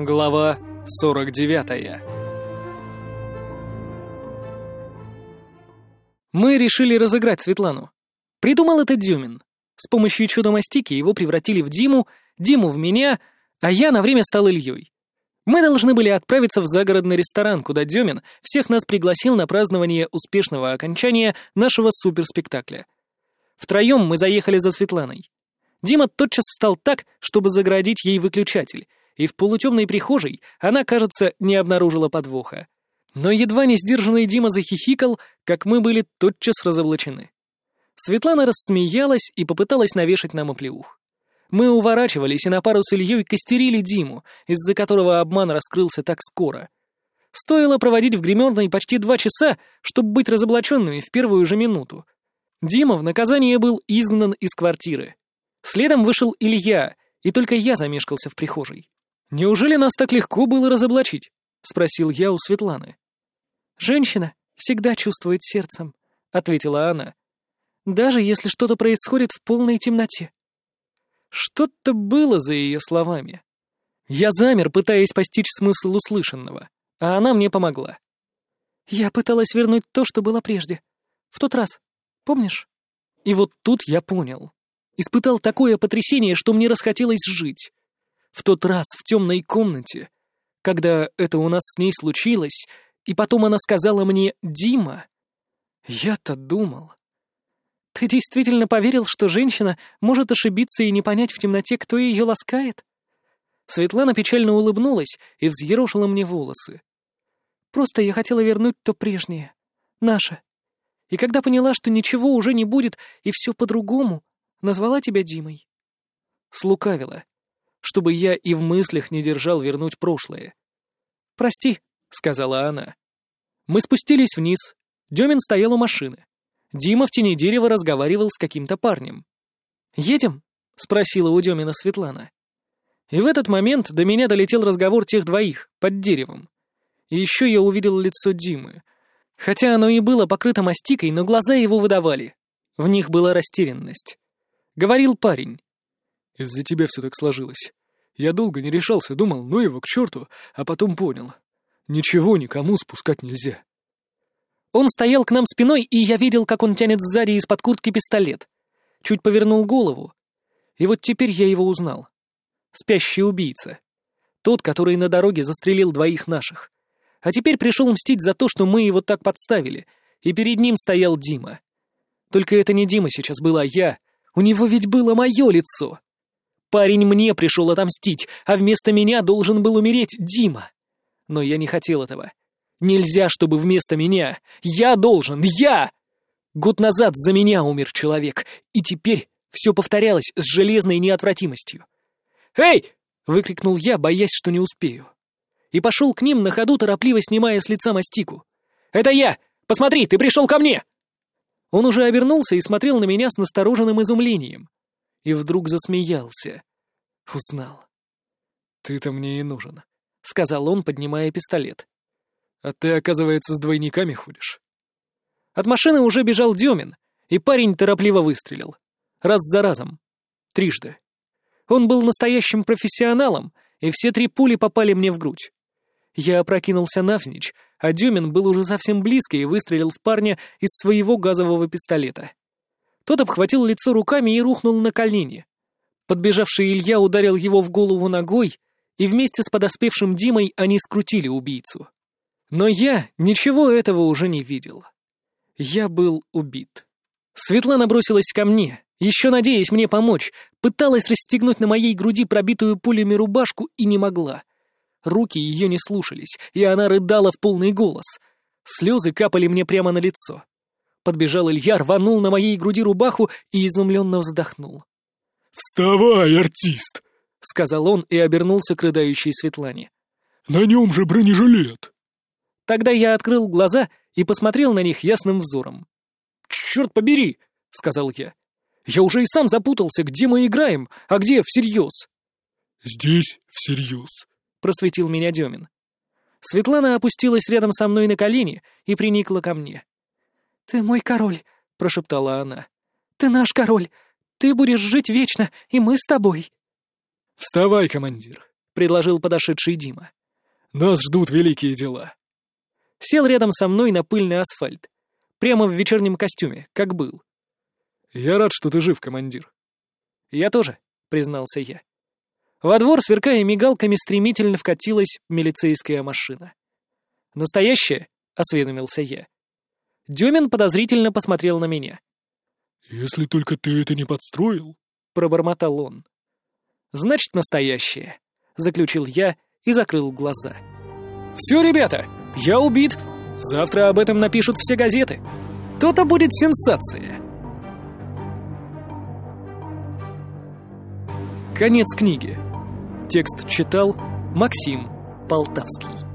Глава 49 Мы решили разыграть Светлану. Придумал это Дюмин. С помощью чудо-мастики его превратили в Диму, Диму в меня, а я на время стал Ильей. Мы должны были отправиться в загородный ресторан, куда Дюмин всех нас пригласил на празднование успешного окончания нашего суперспектакля. Втроем мы заехали за Светланой. Дима тотчас встал так, чтобы заградить ей выключатель, и в полутемной прихожей она, кажется, не обнаружила подвоха. Но едва не сдержанный Дима захихикал, как мы были тотчас разоблачены. Светлана рассмеялась и попыталась навешать нам оплеух. Мы уворачивались и на пару с Ильей костерили Диму, из-за которого обман раскрылся так скоро. Стоило проводить в гримерной почти два часа, чтобы быть разоблаченными в первую же минуту. Дима в наказание был изгнан из квартиры. Следом вышел Илья, и только я замешкался в прихожей. «Неужели нас так легко было разоблачить?» — спросил я у Светланы. «Женщина всегда чувствует сердцем», — ответила она. «Даже если что-то происходит в полной темноте». Что-то было за ее словами. Я замер, пытаясь постичь смысл услышанного, а она мне помогла. «Я пыталась вернуть то, что было прежде. В тот раз. Помнишь?» И вот тут я понял. Испытал такое потрясение, что мне расхотелось жить. В тот раз в темной комнате, когда это у нас с ней случилось, и потом она сказала мне «Дима», я-то думал. Ты действительно поверил, что женщина может ошибиться и не понять в темноте, кто ее ласкает? Светлана печально улыбнулась и взъерошила мне волосы. Просто я хотела вернуть то прежнее. Наше. И когда поняла, что ничего уже не будет и все по-другому, назвала тебя Димой. Слукавила чтобы я и в мыслях не держал вернуть прошлое. «Прости», — сказала она. Мы спустились вниз. Демин стоял у машины. Дима в тени дерева разговаривал с каким-то парнем. «Едем?» — спросила у Демина Светлана. И в этот момент до меня долетел разговор тех двоих, под деревом. И еще я увидел лицо Димы. Хотя оно и было покрыто мастикой, но глаза его выдавали. В них была растерянность. Говорил парень. Из-за тебя все так сложилось. Я долго не решался, думал, ну его к черту, а потом понял. Ничего никому спускать нельзя. Он стоял к нам спиной, и я видел, как он тянет сзади из-под куртки пистолет. Чуть повернул голову. И вот теперь я его узнал. Спящий убийца. Тот, который на дороге застрелил двоих наших. А теперь пришел мстить за то, что мы его так подставили, и перед ним стоял Дима. Только это не Дима сейчас был, а я. У него ведь было мое лицо. Парень мне пришел отомстить, а вместо меня должен был умереть Дима. Но я не хотел этого. Нельзя, чтобы вместо меня. Я должен, я! Год назад за меня умер человек, и теперь все повторялось с железной неотвратимостью. «Эй!» — выкрикнул я, боясь, что не успею. И пошел к ним на ходу, торопливо снимая с лица мастику. «Это я! Посмотри, ты пришел ко мне!» Он уже обернулся и смотрел на меня с настороженным изумлением и вдруг засмеялся. Узнал. «Ты-то мне и нужен», — сказал он, поднимая пистолет. «А ты, оказывается, с двойниками ходишь». От машины уже бежал Демин, и парень торопливо выстрелил. Раз за разом. Трижды. Он был настоящим профессионалом, и все три пули попали мне в грудь. Я опрокинулся навзничь, а Демин был уже совсем близко и выстрелил в парня из своего газового пистолета. Тот обхватил лицо руками и рухнул на колени. Подбежавший Илья ударил его в голову ногой, и вместе с подоспевшим Димой они скрутили убийцу. Но я ничего этого уже не видел. Я был убит. Светлана бросилась ко мне, еще надеясь мне помочь, пыталась расстегнуть на моей груди пробитую пулями рубашку и не могла. Руки ее не слушались, и она рыдала в полный голос. Слезы капали мне прямо на лицо. Подбежал Илья, рванул на моей груди рубаху и изумленно вздохнул. «Вставай, артист!» — сказал он и обернулся к рыдающей Светлане. «На нем же бронежилет!» Тогда я открыл глаза и посмотрел на них ясным взором. «Черт побери!» — сказал я. «Я уже и сам запутался, где мы играем, а где всерьез». «Здесь всерьез», — просветил меня Демин. Светлана опустилась рядом со мной на колени и приникла ко мне. «Ты мой король», — прошептала она. «Ты наш король. Ты будешь жить вечно, и мы с тобой». «Вставай, командир. предложил подошедший Дима. «Нас ждут великие дела». Сел рядом со мной на пыльный асфальт. Прямо в вечернем костюме, как был. «Я рад, что ты жив, командир». «Я тоже», — признался я. Во двор, сверкая мигалками, стремительно вкатилась милицейская машина. «Настоящая?» — осведомился я. Дюмин подозрительно посмотрел на меня. «Если только ты это не подстроил», — пробормотал он. «Значит, настоящее», — заключил я и закрыл глаза. «Все, ребята, я убит. Завтра об этом напишут все газеты. То-то будет сенсация». Конец книги. Текст читал Максим Полтавский.